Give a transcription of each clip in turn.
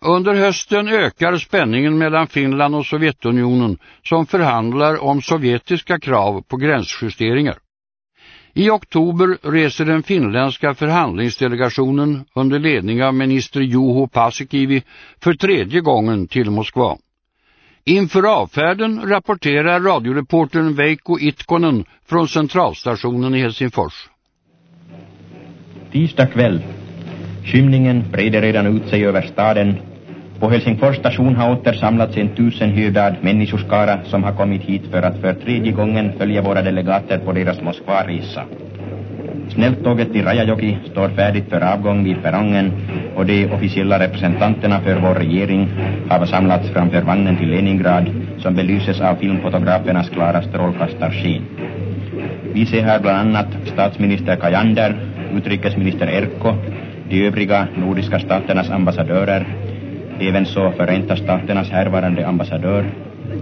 Under hösten ökar spänningen mellan Finland och Sovjetunionen som förhandlar om sovjetiska krav på gränsjusteringar. I oktober reser den finländska förhandlingsdelegationen under ledning av minister Juho Paasikivi för tredje gången till Moskva. Inför avfärden rapporterar radioreportern Veikko Itkonen från centralstationen i Helsingfors. Tisdag kväll. Skymningen breder redan ut sig över staden på Helsingfors station har åter samlats en tusenhyrdad människoskara som har kommit hit för att för tredje gången följa våra delegater på deras Moskvaresa. Snälltåget till Rajajoki står färdigt för avgång vid perrongen och de officiella representanterna för vår regering har samlats framför vagnen till Leningrad som belyses av filmfotografernas klara strålkastarsken. Vi ser här bland annat statsminister Kajander, utrikesminister Erkko, de övriga nordiska staternas ambassadörer även så Förenta Staternas härvarande ambassadör,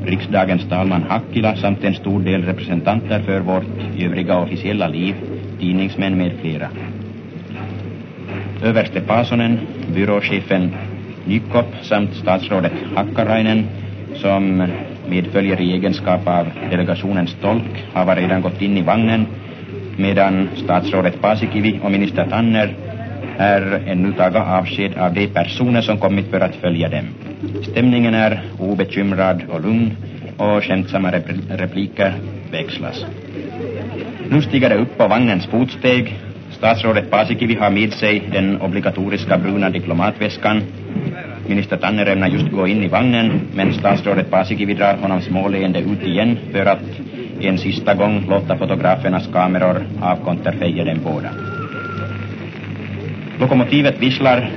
riksdagens talman Hakkila samt en stor del representanter för vårt övriga officiella liv, tidningsmän med flera. Överste Pasonen, byråchefen Nykop samt statsrådet Hakkarainen som medföljer i egenskap av delegationens tolk har redan gått in i vagnen medan statsrådet Pasikivi och minister Tanner är ännu taga avsked av de personer som kommit för att följa dem. Stämningen är obekymrad och lugn och skämtsamma repliker växlas. Nu stiger det upp på vagnens fotsteg. Statsrådet Paasikivi har med sig den obligatoriska bruna diplomatväskan. Minister Tanner ämnar just gå in i vagnen men statsrådet Paasikivi drar honom småleende ut igen för att en sista gång låta fotografernas kameror avkonterfeja dem båda. Lokomotivet visslar.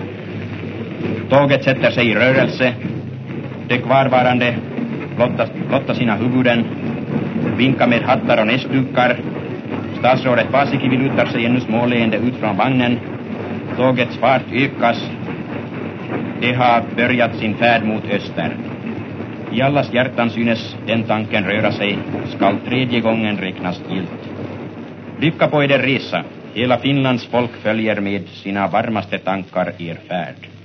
Tåget sätter sig i rörelse. De kvarvarande blottar sina huvuden, vinkar med hattar och näsdukar. Statsrådet Paasikivi lutar sig ännu småleende ut från vagnen. Tågets fart ökas. Det har börjat sin färd mot öster. I allas hjärtan synes den tanken röra sig, skall tredje gången räknas gilt. Lycka på eder resa. Hela Finlands folk följer med sina varmaste tankar er färd.